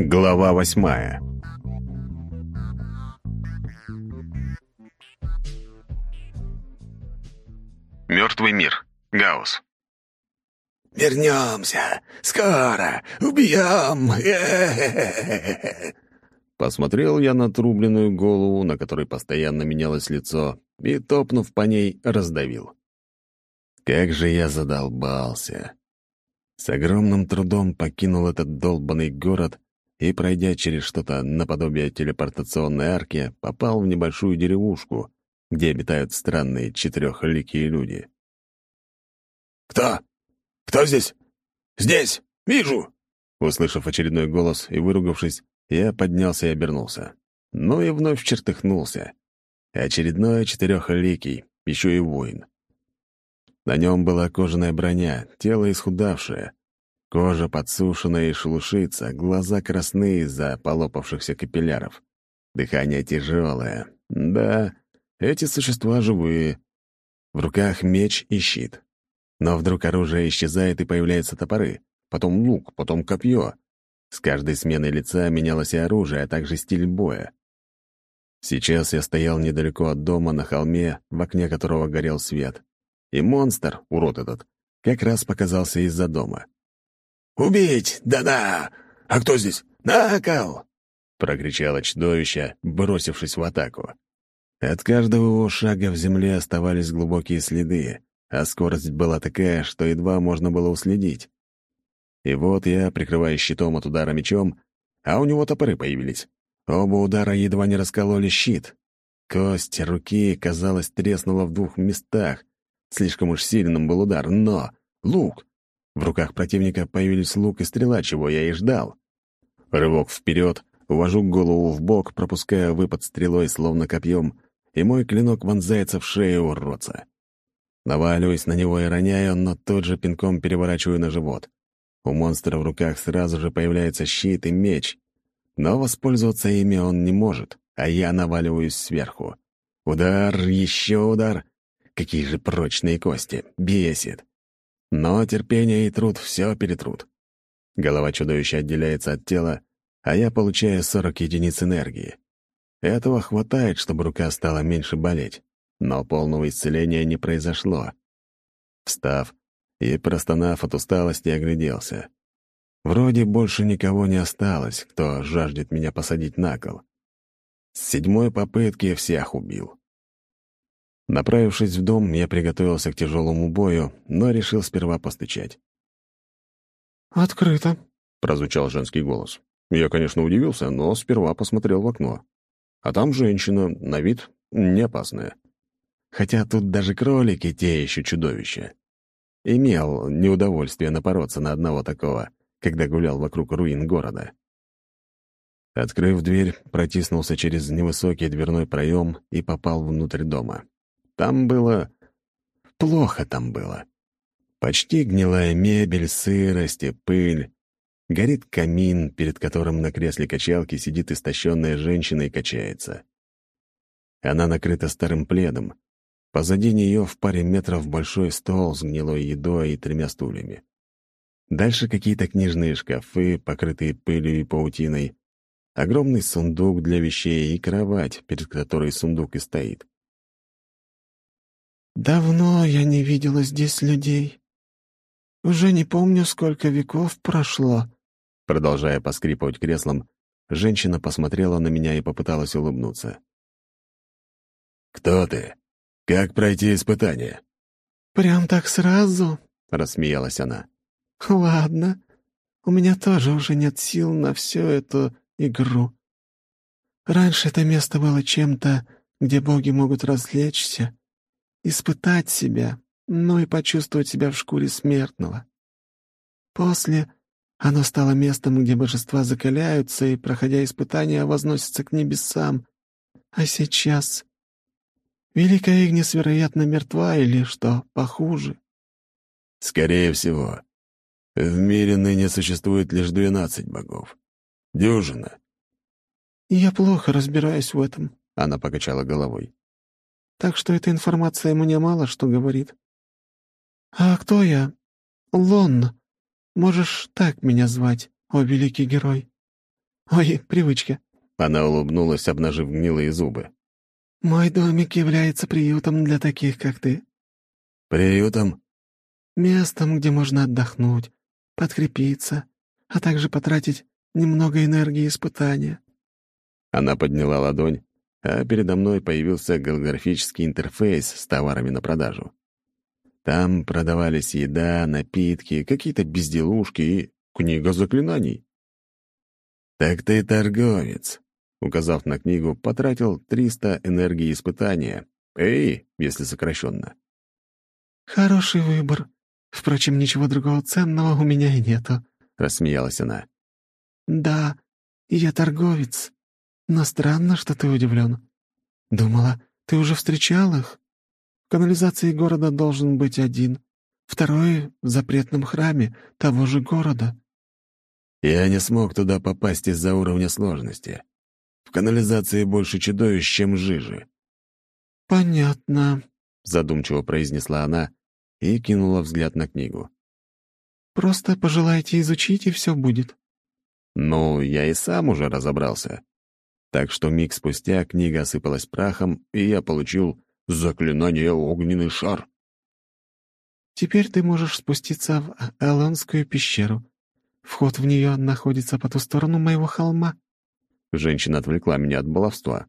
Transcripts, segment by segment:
Глава восьмая Мертвый мир. Гаус. «Вернемся! Скоро! Убьем!» Посмотрел я на трубленную голову, на которой постоянно менялось лицо, и, топнув по ней, раздавил. Как же я задолбался! С огромным трудом покинул этот долбанный город и, пройдя через что-то наподобие телепортационной арки, попал в небольшую деревушку, где обитают странные четырехликие люди. «Кто? Кто здесь? Здесь! Вижу!» Услышав очередной голос и выругавшись, я поднялся и обернулся. Ну и вновь чертыхнулся. Очередной четырехликий, еще и воин. На нем была кожаная броня, тело исхудавшее, кожа подсушенная и шелушится, глаза красные из-за полопавшихся капилляров. Дыхание тяжелое. Да, эти существа живые. В руках меч и щит. Но вдруг оружие исчезает и появляются топоры, потом лук, потом копье. С каждой сменой лица менялось и оружие, а также стиль боя. Сейчас я стоял недалеко от дома на холме, в окне которого горел свет. И монстр, урод этот, как раз показался из-за дома. «Убить! Да-да! А кто здесь? Накал!» — прокричало чудовище, бросившись в атаку. От каждого его шага в земле оставались глубокие следы, а скорость была такая, что едва можно было уследить. И вот я, прикрываясь щитом от удара мечом, а у него топоры появились. Оба удара едва не раскололи щит. Кость руки, казалось, треснула в двух местах. Слишком уж сильным был удар, но... Лук! В руках противника появились лук и стрела, чего я и ждал. Рывок вперед, увожу голову в бок, пропуская выпад стрелой, словно копьем, и мой клинок вонзается в шею уродца. Наваливаюсь на него и роняю, но тут же пинком переворачиваю на живот. У монстра в руках сразу же появляется щит и меч. Но воспользоваться ими он не может, а я наваливаюсь сверху. Удар, еще удар. Какие же прочные кости. Бесит. Но терпение и труд все перетрут. Голова чудовища отделяется от тела, а я получаю 40 единиц энергии. Этого хватает, чтобы рука стала меньше болеть, но полного исцеления не произошло. Встав и простонав от усталости, огляделся. Вроде больше никого не осталось, кто жаждет меня посадить на кол. С седьмой попытки всех убил. Направившись в дом, я приготовился к тяжелому бою, но решил сперва постучать. «Открыто», — прозвучал женский голос. Я, конечно, удивился, но сперва посмотрел в окно. А там женщина, на вид не опасная. Хотя тут даже кролики те еще чудовища. Имел неудовольствие напороться на одного такого, когда гулял вокруг руин города. Открыв дверь, протиснулся через невысокий дверной проем и попал внутрь дома. Там было... Плохо там было. Почти гнилая мебель, сырость и пыль. Горит камин, перед которым на кресле качалки сидит истощенная женщина и качается. Она накрыта старым пледом. Позади нее в паре метров большой стол с гнилой едой и тремя стульями. Дальше какие-то книжные шкафы, покрытые пылью и паутиной, огромный сундук для вещей и кровать, перед которой сундук и стоит. «Давно я не видела здесь людей. Уже не помню, сколько веков прошло», Продолжая поскрипывать креслом, женщина посмотрела на меня и попыталась улыбнуться. «Кто ты? Как пройти испытание?» «Прям так сразу?» — рассмеялась она. «Ладно. У меня тоже уже нет сил на всю эту игру. Раньше это место было чем-то, где боги могут развлечься, испытать себя, ну и почувствовать себя в шкуре смертного. После оно стало местом, где божества закаляются и, проходя испытания, возносятся к небесам. А сейчас... Великая Игнис, вероятно, мертва или, что, похуже. Скорее всего. В мире ныне существует лишь двенадцать богов. Дюжина. Я плохо разбираюсь в этом. Она покачала головой. Так что эта информация мне мало что говорит. «А кто я?» «Лон. Можешь так меня звать, о великий герой». «Ой, привычка». Она улыбнулась, обнажив гнилые зубы. «Мой домик является приютом для таких, как ты». «Приютом?» «Местом, где можно отдохнуть, подкрепиться, а также потратить немного энергии испытания». Она подняла ладонь, а передо мной появился голографический интерфейс с товарами на продажу. Там продавались еда, напитки, какие-то безделушки и книга заклинаний. «Так ты торговец», — указав на книгу, потратил 300 энергии испытания. «Эй», если сокращенно. «Хороший выбор. Впрочем, ничего другого ценного у меня и нету», — рассмеялась она. «Да, я торговец. Но странно, что ты удивлен. Думала, ты уже встречал их? В канализации города должен быть один, второй — в запретном храме того же города». Я не смог туда попасть из-за уровня сложности. В канализации больше чудовищ, чем жижи. «Понятно», — задумчиво произнесла она и кинула взгляд на книгу. «Просто пожелайте изучить, и все будет». Ну, я и сам уже разобрался. Так что миг спустя книга осыпалась прахом, и я получил заклинание «Огненный шар». «Теперь ты можешь спуститься в Элонскую пещеру. Вход в нее находится по ту сторону моего холма». Женщина отвлекла меня от баловства.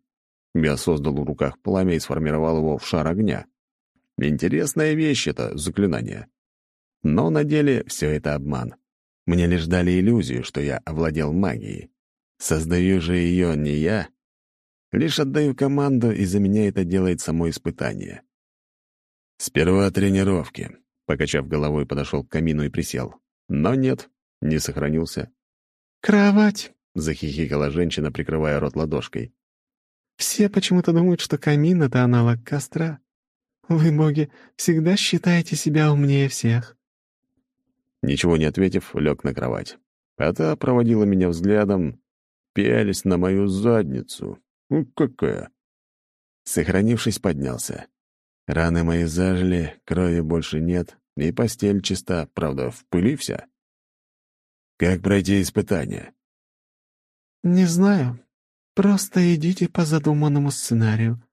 Я создал в руках пламя и сформировал его в шар огня. Интересная вещь это заклинание. Но на деле все это обман. Мне лишь дали иллюзию, что я овладел магией. Создаю же ее не я. Лишь отдаю команду, и за меня это делает само испытание. Сперва тренировки. Покачав головой, подошел к камину и присел. Но нет, не сохранился. «Кровать!» — захихикала женщина, прикрывая рот ладошкой. «Все почему-то думают, что камин — это аналог костра. Вы, боги, всегда считаете себя умнее всех». Ничего не ответив, лег на кровать. А та проводила меня взглядом, пялись на мою задницу. Ну, какая! Сохранившись, поднялся. Раны мои зажили, крови больше нет, и постель чиста, правда, в пыли вся. Как пройти испытание? «Не знаю. Просто идите по задуманному сценарию.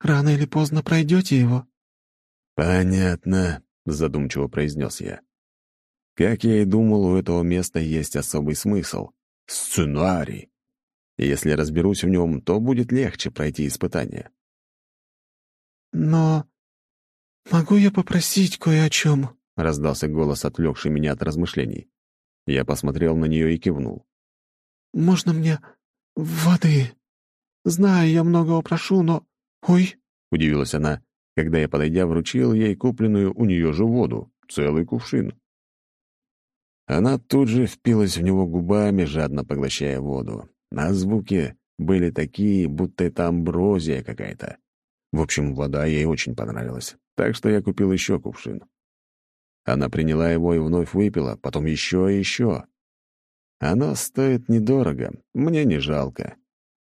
Рано или поздно пройдете его». «Понятно», — задумчиво произнес я. Как я и думал, у этого места есть особый смысл. Сценарий. Если разберусь в нем, то будет легче пройти испытание. «Но могу я попросить кое о чем?» — раздался голос, отвлекший меня от размышлений. Я посмотрел на нее и кивнул. «Можно мне воды? Знаю, я многого прошу, но... Ой!» — удивилась она, когда я, подойдя, вручил ей купленную у нее же воду, целый кувшин. Она тут же впилась в него губами, жадно поглощая воду. А звуки были такие, будто это амброзия какая-то. В общем, вода ей очень понравилась, так что я купил еще кувшин. Она приняла его и вновь выпила, потом еще и еще. Оно стоит недорого, мне не жалко.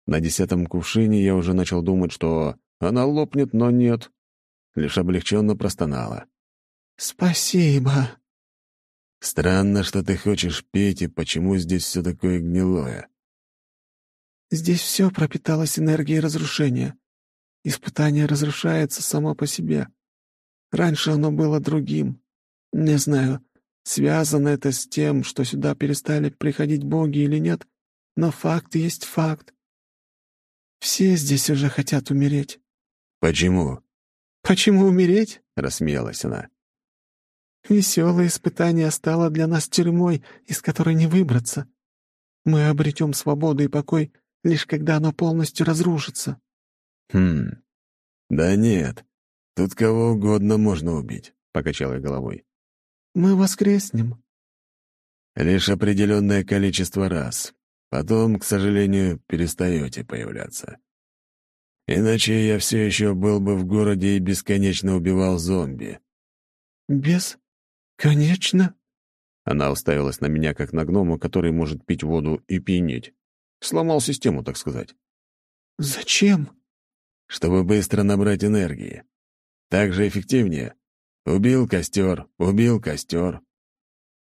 На десятом кувшине я уже начал думать, что она лопнет, но нет. Лишь облегченно простонала. «Спасибо». «Странно, что ты хочешь петь, и почему здесь все такое гнилое?» «Здесь все пропиталось энергией разрушения. Испытание разрушается само по себе. Раньше оно было другим. Не знаю, связано это с тем, что сюда перестали приходить боги или нет, но факт есть факт. Все здесь уже хотят умереть. «Почему?» «Почему умереть?» — рассмеялась она. «Веселое испытание стало для нас тюрьмой, из которой не выбраться. Мы обретем свободу и покой, лишь когда оно полностью разрушится». «Хм, да нет, тут кого угодно можно убить», — покачал я головой. Мы воскреснем. Лишь определенное количество раз. Потом, к сожалению, перестаете появляться. Иначе я все еще был бы в городе и бесконечно убивал зомби. Без... конечно? Она уставилась на меня, как на гнома, который может пить воду и пьянеть. Сломал систему, так сказать. Зачем? Чтобы быстро набрать энергии. Так же эффективнее. Убил костер, убил костер.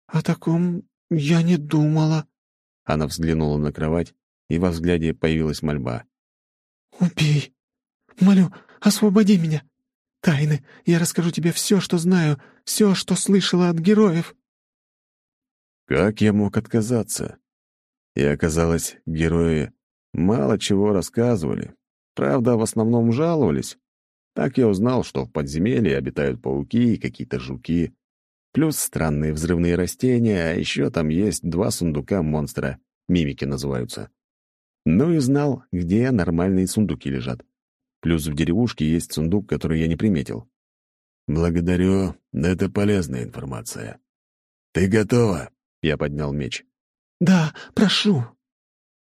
«О таком я не думала». Она взглянула на кровать, и во взгляде появилась мольба. «Убей! Молю, освободи меня! Тайны, я расскажу тебе все, что знаю, все, что слышала от героев!» Как я мог отказаться? И оказалось, герои мало чего рассказывали. Правда, в основном жаловались. Так я узнал, что в подземелье обитают пауки и какие-то жуки, плюс странные взрывные растения, а еще там есть два сундука монстра, мимики называются. Ну и знал, где нормальные сундуки лежат. Плюс в деревушке есть сундук, который я не приметил. «Благодарю, это полезная информация. Ты готова?» Я поднял меч. «Да, прошу».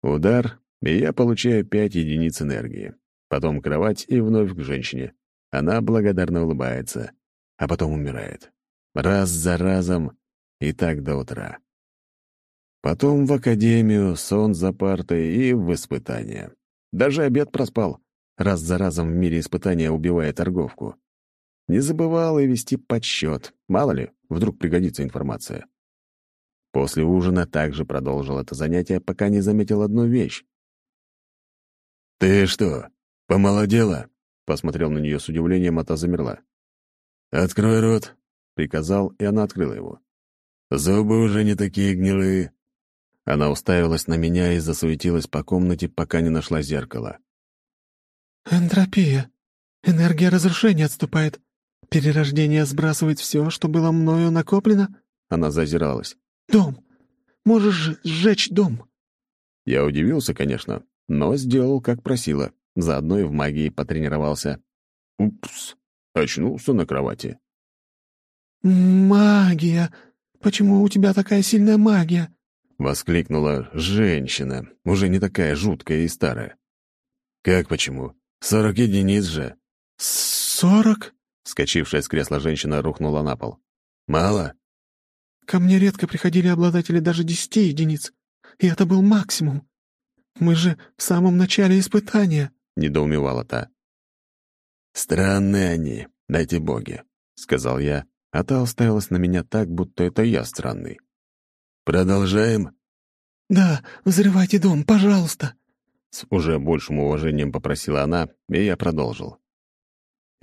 Удар, и я получаю пять единиц энергии. Потом кровать и вновь к женщине. Она благодарно улыбается, а потом умирает. Раз за разом, и так до утра. Потом в академию, сон за партой и в испытания. Даже обед проспал. Раз за разом в мире испытания убивая торговку. Не забывал и вести подсчет. Мало ли, вдруг пригодится информация. После ужина также продолжил это занятие, пока не заметил одну вещь. «Ты что, помолодела?» — посмотрел на нее с удивлением, а та замерла. «Открой рот», — приказал, и она открыла его. «Зубы уже не такие гнилые». Она уставилась на меня и засуетилась по комнате, пока не нашла зеркало. «Энтропия. Энергия разрушения отступает. Перерождение сбрасывает все, что было мною накоплено?» Она зазиралась. «Дом! Можешь сжечь дом!» Я удивился, конечно, но сделал, как просила. Заодно и в магии потренировался. Упс! Очнулся на кровати. «Магия! Почему у тебя такая сильная магия?» — воскликнула женщина, уже не такая жуткая и старая. «Как почему? Сорок единиц же». «Сорок?» — скачившая с кресла женщина рухнула на пол. «Мало?» Ко мне редко приходили обладатели даже десяти единиц, и это был максимум. Мы же в самом начале испытания», — недоумевала та. «Странные они, эти боги», — сказал я, а та уставилась на меня так, будто это я странный. «Продолжаем?» «Да, взрывайте дом, пожалуйста», — с уже большим уважением попросила она, и я продолжил.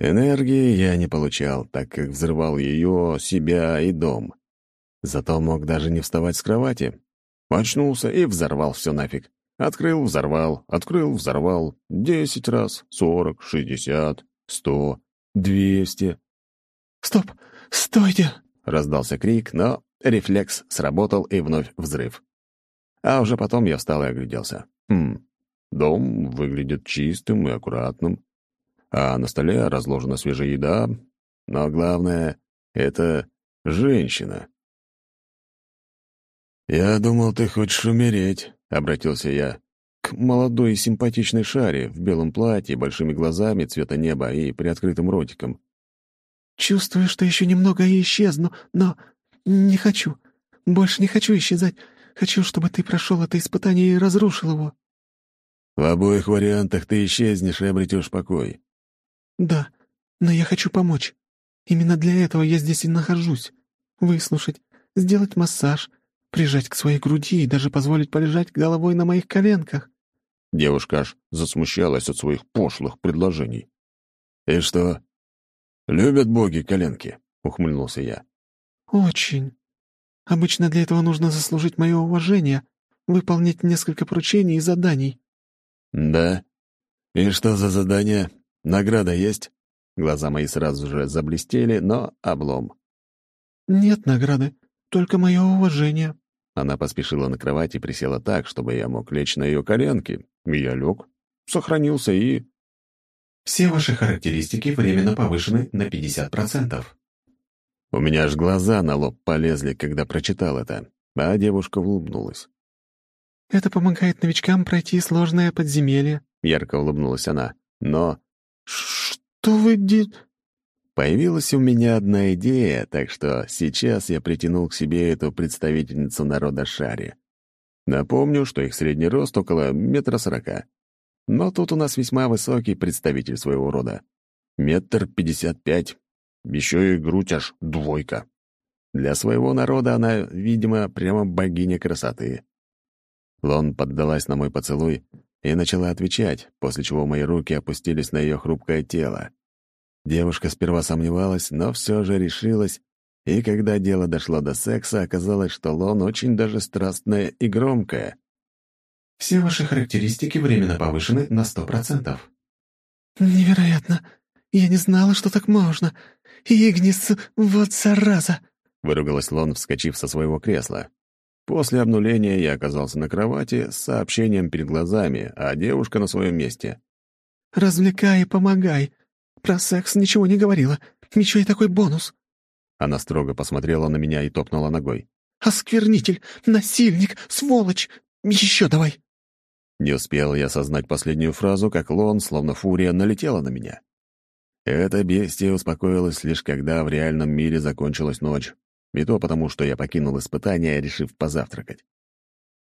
Энергии я не получал, так как взрывал ее, себя и дом. Зато мог даже не вставать с кровати. Очнулся и взорвал все нафиг. Открыл, взорвал, открыл, взорвал. Десять раз, сорок, шестьдесят, сто, двести. «Стоп! Стойте!» — раздался крик, но рефлекс сработал и вновь взрыв. А уже потом я встал и огляделся. Хм, дом выглядит чистым и аккуратным, а на столе разложена свежая еда, но главное — это женщина. «Я думал, ты хочешь умереть», — обратился я к молодой и симпатичной шаре в белом платье, большими глазами цвета неба и приоткрытым ротиком. «Чувствую, что еще немного и исчезну, но не хочу. Больше не хочу исчезать. Хочу, чтобы ты прошел это испытание и разрушил его». «В обоих вариантах ты исчезнешь и обретешь покой». «Да, но я хочу помочь. Именно для этого я здесь и нахожусь. Выслушать, сделать массаж, прижать к своей груди и даже позволить полежать головой на моих коленках». Девушка аж засмущалась от своих пошлых предложений. «И что? Любят боги коленки?» — ухмыльнулся я. «Очень. Обычно для этого нужно заслужить мое уважение, выполнить несколько поручений и заданий». «Да? И что за задание? Награда есть?» Глаза мои сразу же заблестели, но облом. «Нет награды. Только мое уважение». Она поспешила на кровать и присела так, чтобы я мог лечь на ее коленки. Я лег, сохранился и... Все ваши характеристики временно повышены на 50%. У меня аж глаза на лоб полезли, когда прочитал это, а девушка улыбнулась. «Это помогает новичкам пройти сложное подземелье», — ярко улыбнулась она. «Но...» «Что вы дед...» Появилась у меня одна идея, так что сейчас я притянул к себе эту представительницу народа Шари. Напомню, что их средний рост около метра сорока. Но тут у нас весьма высокий представитель своего рода. Метр пятьдесят пять. еще и грудь аж двойка. Для своего народа она, видимо, прямо богиня красоты. Лон поддалась на мой поцелуй и начала отвечать, после чего мои руки опустились на ее хрупкое тело. Девушка сперва сомневалась, но все же решилась, и когда дело дошло до секса, оказалось, что Лон очень даже страстная и громкая. Все ваши характеристики временно повышены на сто процентов. «Невероятно! Я не знала, что так можно! Игнис, вот зараза!» — выругалась Лон, вскочив со своего кресла. После обнуления я оказался на кровати с сообщением перед глазами, а девушка на своем месте. «Развлекай и помогай. Про секс ничего не говорила. Еще и такой бонус». Она строго посмотрела на меня и топнула ногой. «Осквернитель! Насильник! Сволочь! Еще давай!» Не успел я осознать последнюю фразу, как Лон, словно фурия, налетела на меня. Это бестия успокоилась лишь когда в реальном мире закончилась ночь, и то потому, что я покинул испытание, решив позавтракать.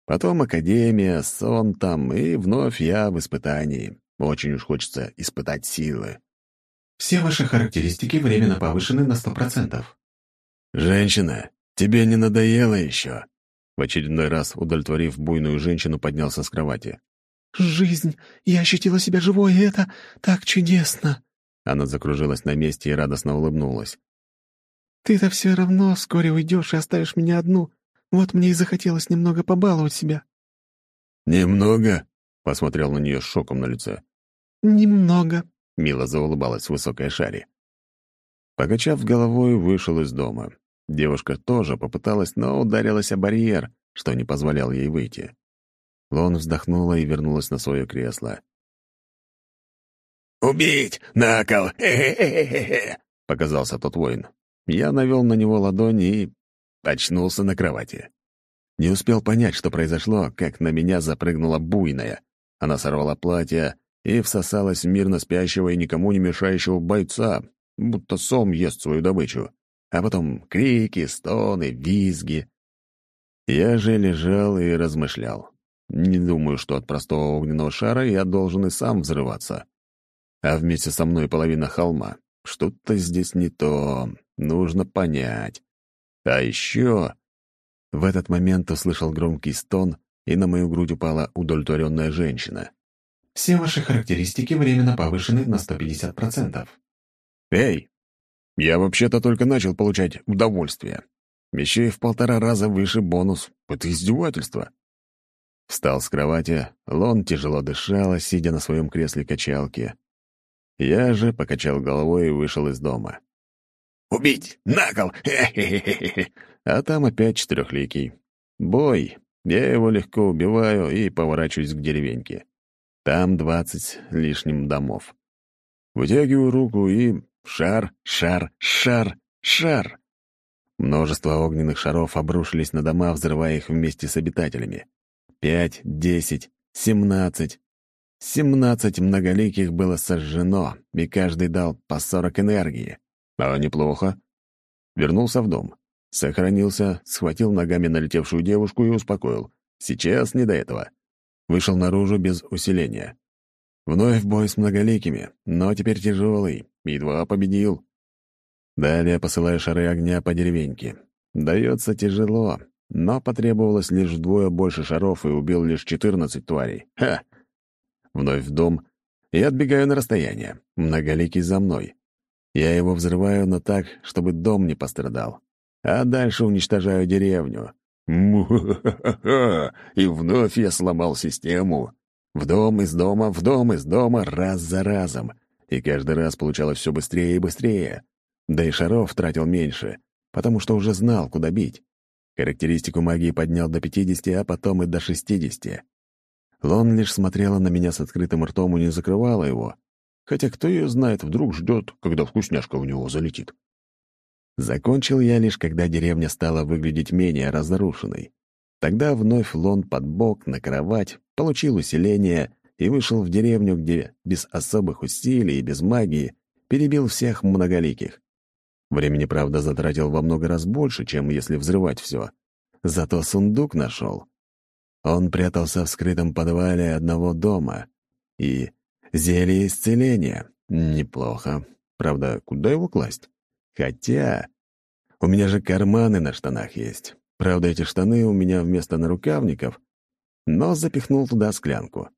Потом академия, сон там, и вновь я в испытании. Очень уж хочется испытать силы. Все ваши характеристики временно повышены на сто процентов. «Женщина, тебе не надоело еще?» В очередной раз, удовлетворив буйную женщину, поднялся с кровати. «Жизнь! Я ощутила себя живой, и это так чудесно!» Она закружилась на месте и радостно улыбнулась. Ты-то все равно вскоре уйдешь и оставишь меня одну. Вот мне и захотелось немного побаловать себя». «Немного?» — посмотрел на нее с шоком на лице. «Немного», — мило заулыбалась высокая Шари. Покачав головой, вышел из дома. Девушка тоже попыталась, но ударилась о барьер, что не позволял ей выйти. Лон вздохнула и вернулась на свое кресло. «Убить! На кол! Хе-хе-хе-хе!» — показался тот воин. Я навел на него ладони и очнулся на кровати. Не успел понять, что произошло, как на меня запрыгнула буйная. Она сорвала платье и всосалась мирно спящего и никому не мешающего бойца, будто сом ест свою добычу. А потом крики, стоны, визги. Я же лежал и размышлял. Не думаю, что от простого огненного шара я должен и сам взрываться. А вместе со мной половина холма. Что-то здесь не то. Нужно понять. А еще... В этот момент услышал громкий стон, и на мою грудь упала удовлетворенная женщина. «Все ваши характеристики временно повышены на 150%. «Эй! Я вообще-то только начал получать удовольствие. Еще в полтора раза выше бонус. Это издевательство». Встал с кровати, Лон тяжело дышала, сидя на своем кресле качалки. Я же покачал головой и вышел из дома. Убить! На кол! Хе-хе-хе-хе!» А там опять четырехликий. Бой. Я его легко убиваю и поворачиваюсь к деревеньке. Там двадцать лишним домов. Вытягиваю руку и... Шар, шар, шар, шар. Множество огненных шаров обрушились на дома, взрывая их вместе с обитателями. Пять, десять, семнадцать. Семнадцать многоликих было сожжено, и каждый дал по сорок энергии. А неплохо. Вернулся в дом. Сохранился, схватил ногами налетевшую девушку и успокоил. Сейчас не до этого. Вышел наружу без усиления. Вновь бой с многоликими, но теперь тяжелый. Едва победил. Далее посылаю шары огня по деревеньке. Дается тяжело, но потребовалось лишь вдвое больше шаров и убил лишь 14 тварей. Ха! Вновь в дом и отбегаю на расстояние. Многоликий за мной. Я его взрываю, но так, чтобы дом не пострадал. А дальше уничтожаю деревню. Му-ха-ха-ха! И вновь я сломал систему. В дом из дома, в дом из дома, раз за разом. И каждый раз получалось все быстрее и быстрее. Да и шаров тратил меньше, потому что уже знал, куда бить. Характеристику магии поднял до 50, а потом и до 60. Лон лишь смотрела на меня с открытым ртом и не закрывала его, Хотя кто ее знает, вдруг ждет, когда вкусняшка в него залетит. Закончил я лишь, когда деревня стала выглядеть менее разрушенной. Тогда вновь лон под бок, на кровать, получил усиление и вышел в деревню, где без особых усилий и без магии перебил всех многоликих. Времени, правда, затратил во много раз больше, чем если взрывать все. Зато сундук нашел. Он прятался в скрытом подвале одного дома. И Зелье исцеления. Неплохо. Правда, куда его класть? Хотя у меня же карманы на штанах есть. Правда, эти штаны у меня вместо нарукавников, но запихнул туда склянку.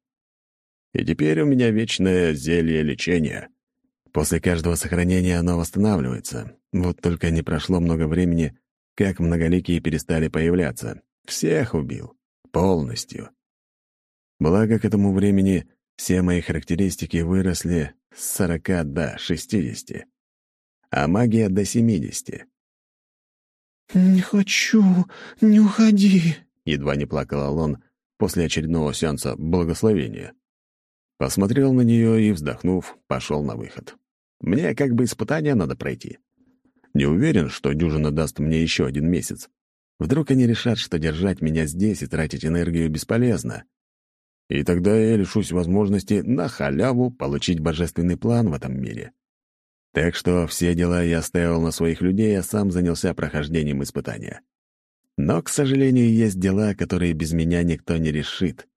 И теперь у меня вечное зелье лечения. После каждого сохранения оно восстанавливается. Вот только не прошло много времени, как многоликие перестали появляться. Всех убил. Полностью. Благо, к этому времени все мои характеристики выросли с 40 до 60, а магия до 70. «Не хочу, не уходи», — едва не плакал Алон после очередного сеанса благословения. Посмотрел на нее и, вздохнув, пошел на выход. Мне как бы испытание надо пройти. Не уверен, что дюжина даст мне еще один месяц. Вдруг они решат, что держать меня здесь и тратить энергию бесполезно. И тогда я лишусь возможности на халяву получить божественный план в этом мире. Так что все дела я оставил на своих людей, а сам занялся прохождением испытания. Но, к сожалению, есть дела, которые без меня никто не решит.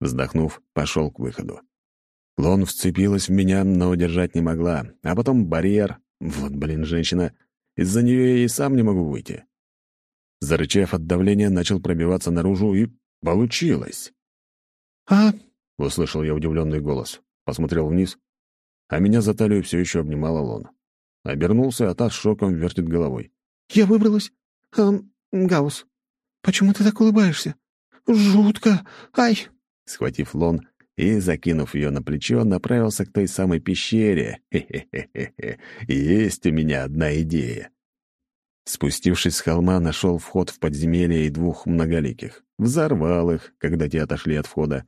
Вздохнув, пошел к выходу. Лон вцепилась в меня, но удержать не могла. А потом барьер. Вот, блин, женщина. Из-за нее я и сам не могу выйти. Зарычав от давления, начал пробиваться наружу, и получилось. «А?» — услышал я удивленный голос. Посмотрел вниз, а меня за талию все еще обнимал Лон. Обернулся, а та с шоком вертит головой. «Я выбралась? Эм, Гаус, почему ты так улыбаешься? Жутко! Ай!» Схватив Лон, и, закинув ее на плечо, направился к той самой пещере. Хе-хе-хе-хе. Есть у меня одна идея. Спустившись с холма, нашел вход в подземелье и двух многоликих. Взорвал их, когда те отошли от входа,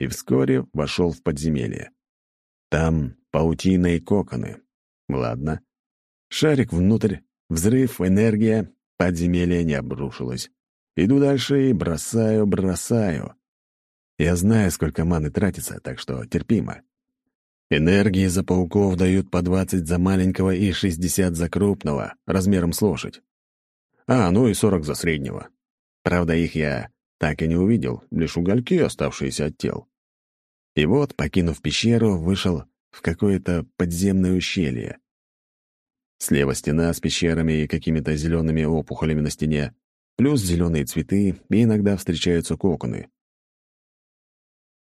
и вскоре вошел в подземелье. Там паутина и коконы. Ладно. Шарик внутрь, взрыв, энергия, подземелье не обрушилось. Иду дальше и бросаю, бросаю. Я знаю, сколько маны тратится, так что терпимо. Энергии за пауков дают по 20 за маленького и 60 за крупного, размером с лошадь. А, ну и 40 за среднего. Правда, их я так и не увидел, лишь угольки, оставшиеся от тел. И вот, покинув пещеру, вышел в какое-то подземное ущелье. Слева стена с пещерами и какими-то зелеными опухолями на стене, плюс зеленые цветы, и иногда встречаются коконы.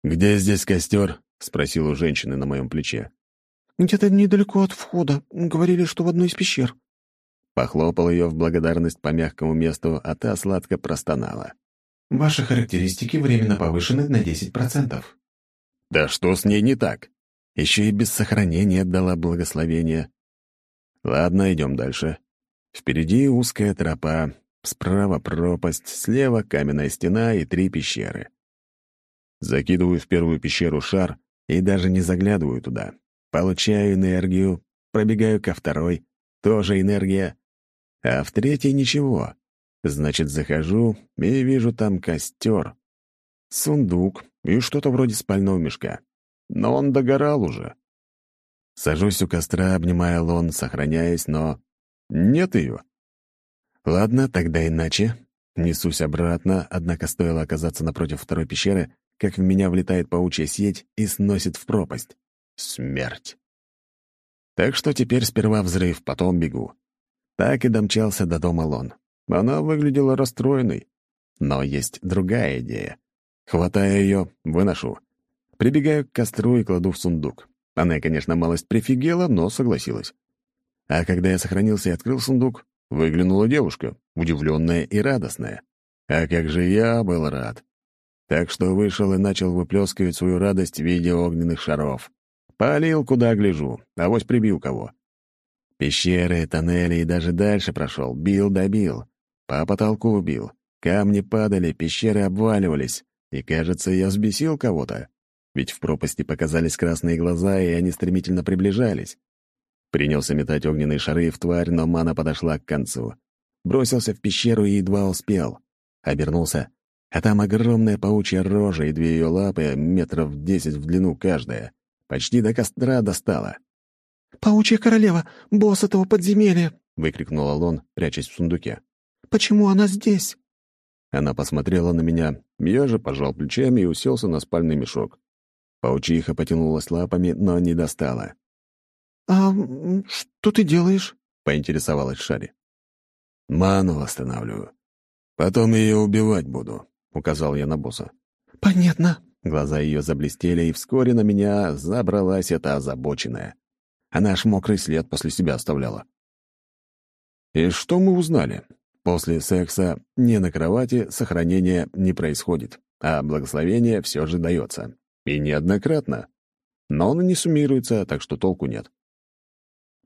«Где здесь костер?» — спросил у женщины на моем плече. «Где-то недалеко от входа. Говорили, что в одной из пещер». Похлопал ее в благодарность по мягкому месту, а та сладко простонала. «Ваши характеристики временно повышены на 10%. «Да что с ней не так? Еще и без сохранения дала благословение. Ладно, идем дальше. Впереди узкая тропа, справа пропасть, слева каменная стена и три пещеры. Закидываю в первую пещеру шар и даже не заглядываю туда. Получаю энергию, пробегаю ко второй, тоже энергия, а в третьей ничего. Значит, захожу и вижу там костер, сундук и что-то вроде спального мешка. Но он догорал уже. Сажусь у костра, обнимая лон, сохраняясь, но нет ее. Ладно, тогда иначе. Несусь обратно, однако стоило оказаться напротив второй пещеры, как в меня влетает паучья сеть и сносит в пропасть. Смерть. Так что теперь сперва взрыв, потом бегу. Так и домчался до дома Лон. Она выглядела расстроенной. Но есть другая идея. Хватаю ее, выношу. Прибегаю к костру и кладу в сундук. Она, конечно, малость прифигела, но согласилась. А когда я сохранился и открыл сундук, выглянула девушка, удивленная и радостная. А как же я был рад так что вышел и начал выплескивать свою радость в виде огненных шаров. Полил, куда гляжу, авось прибил кого. Пещеры, тоннели и даже дальше прошел, бил-добил. По потолку убил. Камни падали, пещеры обваливались. И, кажется, я взбесил кого-то. Ведь в пропасти показались красные глаза, и они стремительно приближались. Принялся метать огненные шары в тварь, но мана подошла к концу. Бросился в пещеру и едва успел. Обернулся а там огромная паучья рожа и две ее лапы, метров десять в длину каждая. Почти до костра достала. «Паучья королева, босс этого подземелья!» — выкрикнул Алон, прячась в сундуке. «Почему она здесь?» Она посмотрела на меня, я же пожал плечами и уселся на спальный мешок. Паучиха потянулась лапами, но не достала. «А что ты делаешь?» — поинтересовалась Шари. «Ману восстанавливаю. Потом ее убивать буду», — указал я на босса. «Понятно». Глаза ее заблестели, и вскоре на меня забралась эта озабоченная. Она аж мокрый след после себя оставляла. И что мы узнали? После секса не на кровати сохранение не происходит, а благословение все же дается. И неоднократно. Но он не суммируется, так что толку нет.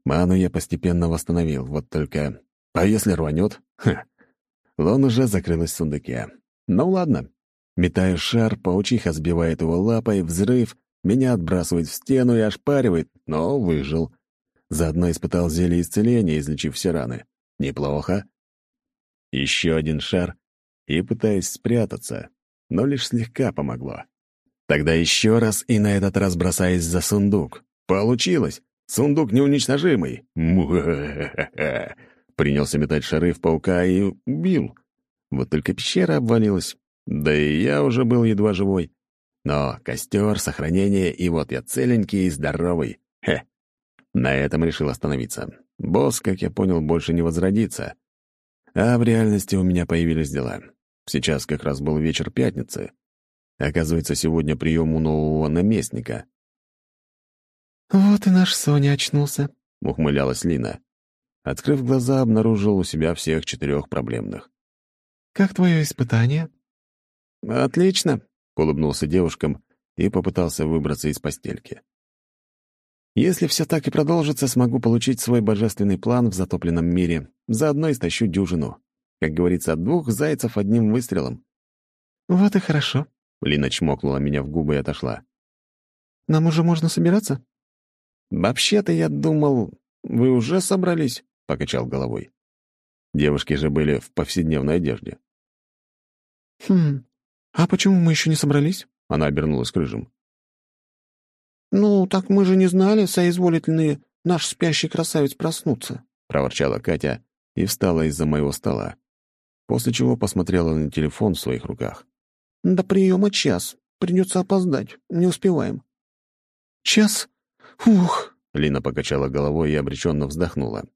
Ману я постепенно восстановил, вот только... А если рванет? Ха. Лон уже закрылась в сундуке. Ну ладно. Метаю шар, паучиха сбивает его лапой, взрыв, меня отбрасывает в стену и ошпаривает, но выжил. Заодно испытал зелье исцеления, излечив все раны. Неплохо. Еще один шар, и пытаюсь спрятаться, но лишь слегка помогло. Тогда еще раз и на этот раз бросаюсь за сундук. Получилось! Сундук неуничтожимый. Принялся метать шары в паука и убил. Вот только пещера обвалилась. Да и я уже был едва живой. Но костер, сохранение, и вот я целенький и здоровый. Хе. На этом решил остановиться. Босс, как я понял, больше не возродится. А в реальности у меня появились дела. Сейчас как раз был вечер пятницы. Оказывается, сегодня прием у нового наместника. «Вот и наш Соня очнулся», — ухмылялась Лина. Открыв глаза, обнаружил у себя всех четырех проблемных. «Как твое испытание?» «Отлично», — улыбнулся девушкам и попытался выбраться из постельки. «Если все так и продолжится, смогу получить свой божественный план в затопленном мире, заодно истощу дюжину. Как говорится, от двух зайцев одним выстрелом». «Вот и хорошо», — Лина чмокнула меня в губы и отошла. «Нам уже можно собираться?» «Вообще-то я думал, вы уже собрались?» — покачал головой. Девушки же были в повседневной одежде. «Хм, а почему мы еще не собрались?» — она обернулась к рыжим. «Ну, так мы же не знали, соизволит ли наш спящий красавец проснуться», — проворчала Катя и встала из-за моего стола, после чего посмотрела на телефон в своих руках. «До приема час. Придется опоздать. Не успеваем». «Час? Ух!» — Лина покачала головой и обреченно вздохнула.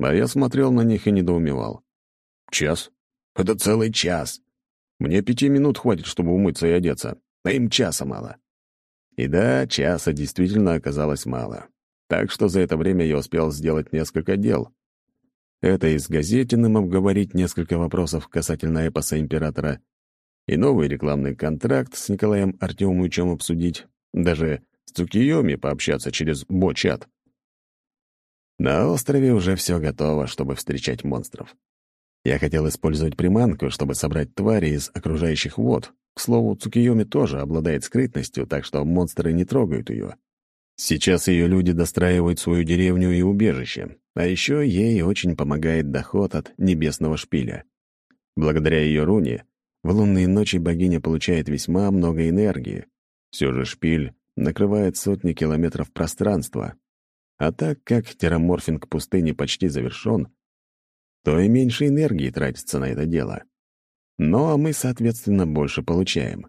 А я смотрел на них и недоумевал. «Час? Это целый час. Мне пяти минут хватит, чтобы умыться и одеться, а им часа мало». И да, часа действительно оказалось мало. Так что за это время я успел сделать несколько дел. Это и с Газетиным обговорить несколько вопросов касательно эпоса императора, и новый рекламный контракт с Николаем Артемовичем обсудить, даже с Цукиоми пообщаться через бочат. На острове уже все готово, чтобы встречать монстров. Я хотел использовать приманку, чтобы собрать твари из окружающих вод. К слову, Цукиоми тоже обладает скрытностью, так что монстры не трогают ее. Сейчас ее люди достраивают свою деревню и убежище, а еще ей очень помогает доход от небесного шпиля. Благодаря ее руне в лунные ночи богиня получает весьма много энергии. Все же шпиль накрывает сотни километров пространства. А так как тераморфинг пустыни почти завершен, то и меньше энергии тратится на это дело. Ну а мы, соответственно, больше получаем.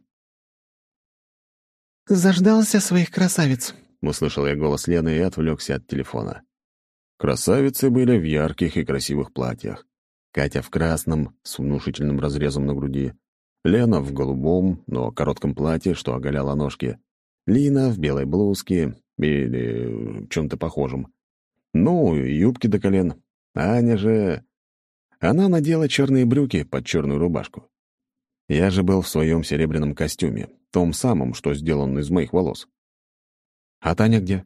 «Заждался своих красавиц», — услышал я голос Лены и отвлекся от телефона. Красавицы были в ярких и красивых платьях. Катя в красном, с внушительным разрезом на груди. Лена в голубом, но коротком платье, что оголяло ножки. Лина в белой блузке или чем-то похожем. Ну, юбки до колен. Аня же она надела черные брюки под черную рубашку. Я же был в своем серебряном костюме, том самом, что сделан из моих волос. «А Таня где?»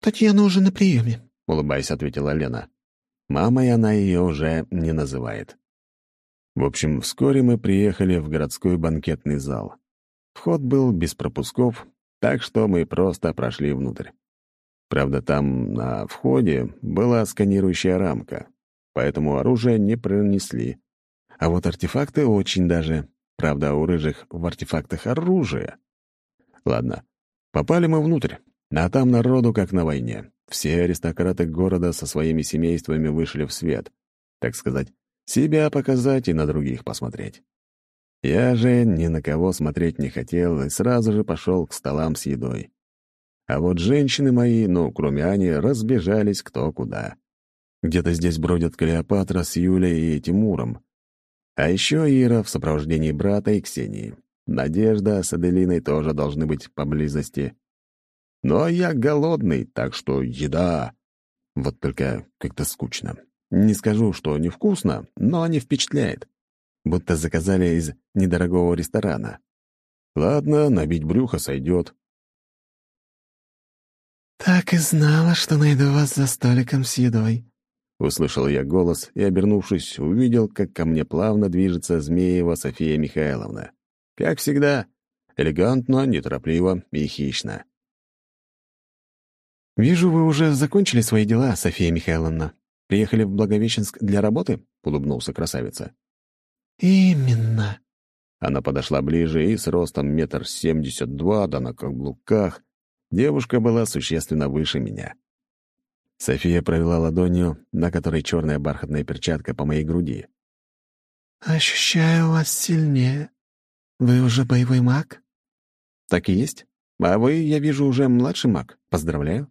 «Татьяна уже на приеме», — улыбаясь, ответила Лена. Мамой она ее уже не называет. В общем, вскоре мы приехали в городской банкетный зал. Вход был без пропусков, так что мы просто прошли внутрь. Правда, там на входе была сканирующая рамка, поэтому оружие не пронесли. А вот артефакты очень даже. Правда, у рыжих в артефактах оружие. Ладно, попали мы внутрь, а там народу как на войне. Все аристократы города со своими семействами вышли в свет. Так сказать, себя показать и на других посмотреть. Я же ни на кого смотреть не хотел и сразу же пошел к столам с едой. А вот женщины мои, ну, кроме Ани, разбежались кто куда. Где-то здесь бродят Клеопатра с Юлей и Тимуром. А еще Ира в сопровождении брата и Ксении. Надежда с Аделиной тоже должны быть поблизости. Но я голодный, так что еда. Вот только как-то скучно. Не скажу, что невкусно, но не впечатляет. Будто заказали из недорогого ресторана. Ладно, набить брюхо сойдет. «Так и знала, что найду вас за столиком с едой», Услышал я голос и, обернувшись, увидел, как ко мне плавно движется Змеева София Михайловна. Как всегда, элегантно, неторопливо и хищно. «Вижу, вы уже закончили свои дела, София Михайловна. Приехали в Благовещенск для работы?» — улыбнулся красавица. «Именно». Она подошла ближе и с ростом метр семьдесят два, да на каблуках, девушка была существенно выше меня. София провела ладонью, на которой черная бархатная перчатка по моей груди. «Ощущаю вас сильнее. Вы уже боевой маг?» «Так и есть. А вы, я вижу, уже младший маг. Поздравляю».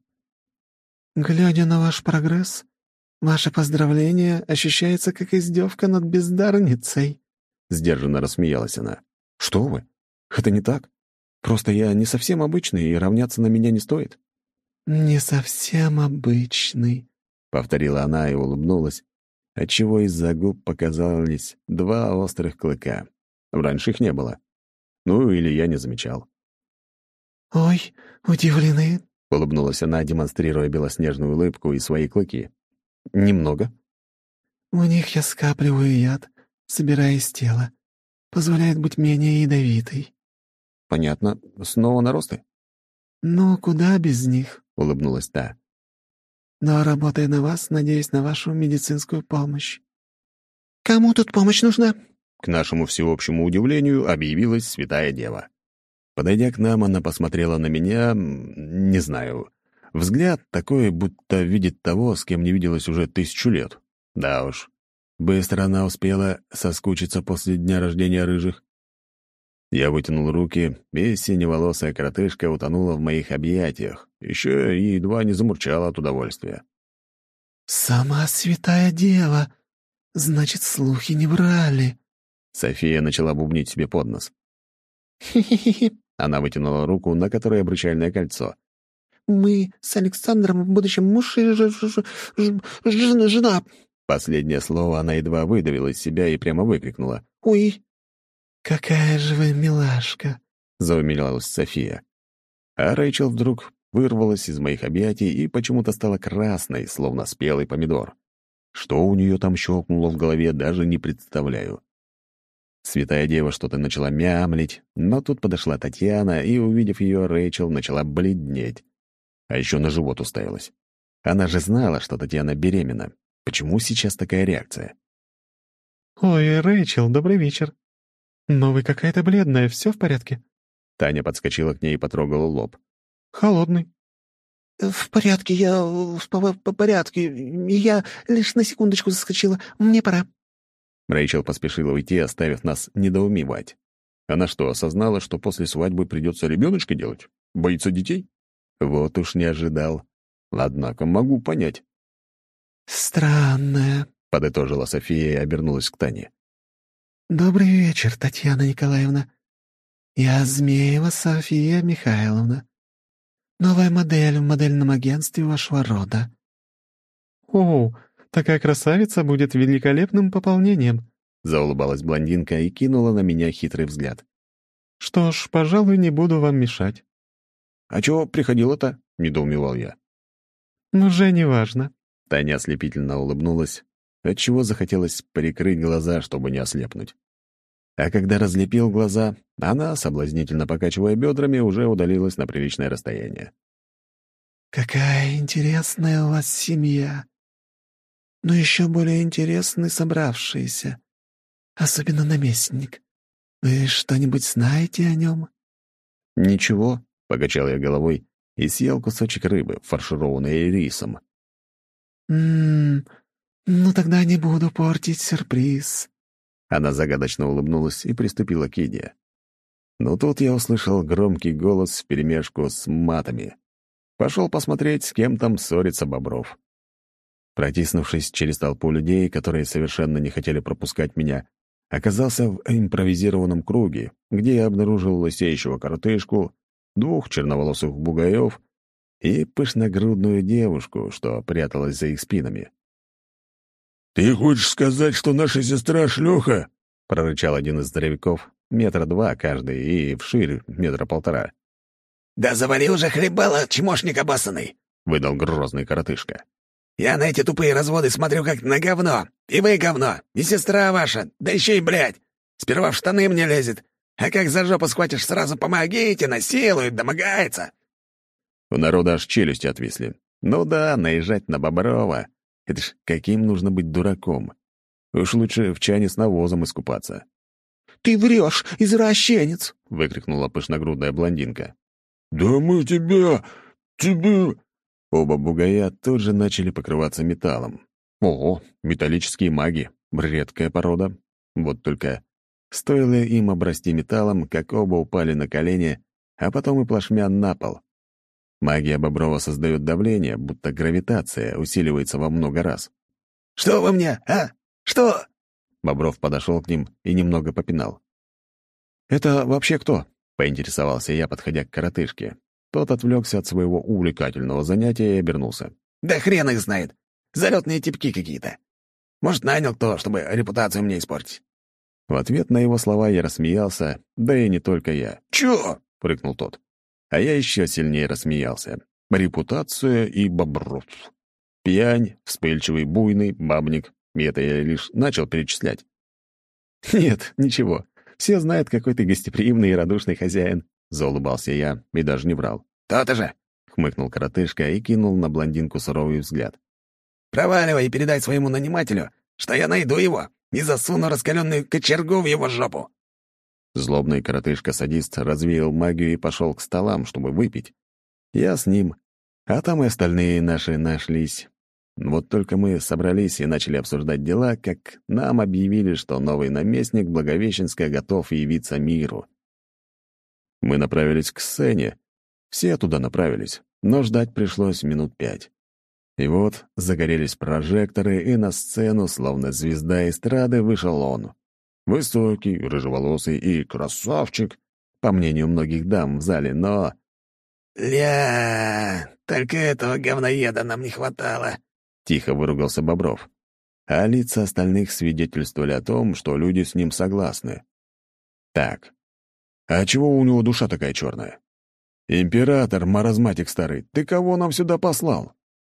«Глядя на ваш прогресс, ваше поздравление ощущается как издевка над бездарницей», — сдержанно рассмеялась она. «Что вы? Это не так. Просто я не совсем обычный, и равняться на меня не стоит». «Не совсем обычный», — повторила она и улыбнулась, отчего из-за губ показались два острых клыка. Раньше их не было. Ну, или я не замечал. «Ой, удивлены?» — улыбнулась она, демонстрируя белоснежную улыбку и свои клыки. «Немного». «У них я скапливаю яд, собирая из тела. Позволяет быть менее ядовитой». «Понятно. Снова наросты?» «Ну, куда без них?» — улыбнулась та. «Но, работая на вас, надеюсь на вашу медицинскую помощь». «Кому тут помощь нужна?» К нашему всеобщему удивлению объявилась святая дева. Подойдя к нам, она посмотрела на меня, не знаю, взгляд такой, будто видит того, с кем не виделась уже тысячу лет. Да уж, быстро она успела соскучиться после дня рождения рыжих. Я вытянул руки, и синеволосая коротышка утонула в моих объятиях, еще и едва не замурчала от удовольствия. «Сама святая дева! Значит, слухи не врали!» София начала бубнить себе под нос. «Хе-хе-хе!» Она вытянула руку, на которой обручальное кольцо. «Мы с Александром в будущем муж и ж ж ж жена!» Последнее слово она едва выдавила из себя и прямо выкрикнула. «Ой!» «Какая же вы милашка!» — заумилялась София. А Рэйчел вдруг вырвалась из моих объятий и почему-то стала красной, словно спелый помидор. Что у нее там щелкнуло в голове, даже не представляю. Святая дева что-то начала мямлить, но тут подошла Татьяна, и, увидев ее, Рэйчел начала бледнеть. А еще на живот уставилась. Она же знала, что Татьяна беременна. Почему сейчас такая реакция? «Ой, Рэйчел, добрый вечер. Но вы какая-то бледная, все в порядке?» Таня подскочила к ней и потрогала лоб. «Холодный». «В порядке, я в, в порядке. Я лишь на секундочку заскочила. Мне пора». Рэйчел поспешила уйти, оставив нас недоумевать. Она что, осознала, что после свадьбы придется ребеночка делать? Боится детей? Вот уж не ожидал. Однако могу понять. «Странная», — подытожила София и обернулась к Тане. «Добрый вечер, Татьяна Николаевна. Я Змеева София Михайловна. Новая модель в модельном агентстве вашего рода». «О, такая красавица будет великолепным пополнением», — заулыбалась блондинка и кинула на меня хитрый взгляд. «Что ж, пожалуй, не буду вам мешать». «А чего приходила-то?» — недоумевал я. «Уже не важно». Таня ослепительно улыбнулась, отчего захотелось прикрыть глаза, чтобы не ослепнуть. А когда разлепил глаза, она, соблазнительно покачивая бедрами, уже удалилась на приличное расстояние. «Какая интересная у вас семья! Но еще более интересны собравшиеся, особенно наместник. Вы что-нибудь знаете о нем?» «Ничего», — покачал я головой и съел кусочек рыбы, фаршированной рисом. «М-м, ну тогда не буду портить сюрприз». Она загадочно улыбнулась и приступила к еде. Но тут я услышал громкий голос вперемешку с матами. Пошел посмотреть, с кем там ссорится Бобров. Протиснувшись через толпу людей, которые совершенно не хотели пропускать меня, оказался в импровизированном круге, где я обнаружил лысеющего коротышку, двух черноволосых бугаев и пышногрудную девушку, что пряталась за их спинами. «Ты хочешь сказать, что наша сестра шлюха?» — прорычал один из здоровяков, метра два каждый и вширь метра полтора. «Да завали уже хлебала, чмошник обоссанный!» — выдал грозный коротышка. «Я на эти тупые разводы смотрю как на говно. И вы говно, и сестра ваша, да еще и блядь. Сперва в штаны мне лезет, а как за жопу схватишь, сразу помогите, насилует, домогается!» У народа аж челюсти отвисли. Ну да, наезжать на Боброва — это ж каким нужно быть дураком. Уж лучше в чане с навозом искупаться. «Ты врешь, извращенец!» — выкрикнула пышногрудная блондинка. «Да мы тебя... тебя...» Оба бугая тут же начали покрываться металлом. Ого, металлические маги, редкая порода. Вот только стоило им обрасти металлом, как оба упали на колени, а потом и плашмя на пол. Магия Боброва создает давление, будто гравитация усиливается во много раз. «Что вы мне, а? Что?» Бобров подошел к ним и немного попинал. «Это вообще кто?» — поинтересовался я, подходя к коротышке. Тот отвлекся от своего увлекательного занятия и обернулся. «Да хрен их знает. Залетные типки какие-то. Может, нанял кто, чтобы репутацию мне испортить?» В ответ на его слова я рассмеялся, да и не только я. «Чё?» — прыгнул тот. А я еще сильнее рассмеялся. Репутация и бобров. Пьянь, вспыльчивый, буйный, бабник. И это я лишь начал перечислять. «Нет, ничего. Все знают, какой ты гостеприимный и радушный хозяин», — заулыбался я и даже не врал. «То-то же!» — хмыкнул коротышка и кинул на блондинку суровый взгляд. «Проваливай и передай своему нанимателю, что я найду его и засуну раскаленную кочергу в его жопу!» Злобный коротышка-садист развеял магию и пошел к столам, чтобы выпить. Я с ним, а там и остальные наши нашлись. Вот только мы собрались и начали обсуждать дела, как нам объявили, что новый наместник Благовещенска готов явиться миру. Мы направились к сцене. Все туда направились, но ждать пришлось минут пять. И вот загорелись прожекторы, и на сцену, словно звезда эстрады, вышел он. Высокий, рыжеволосый и красавчик, по мнению многих дам в зале, но... «Ля, только этого говноеда нам не хватало», — тихо выругался Бобров. А лица остальных свидетельствовали о том, что люди с ним согласны. Так, а чего у него душа такая черная? Император, маразматик старый, ты кого нам сюда послал?